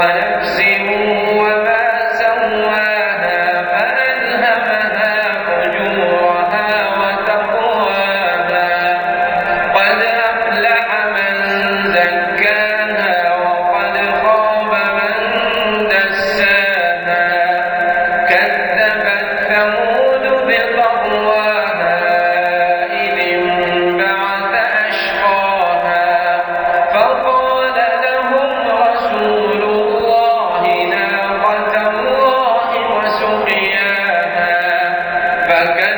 ونفس mendapatkan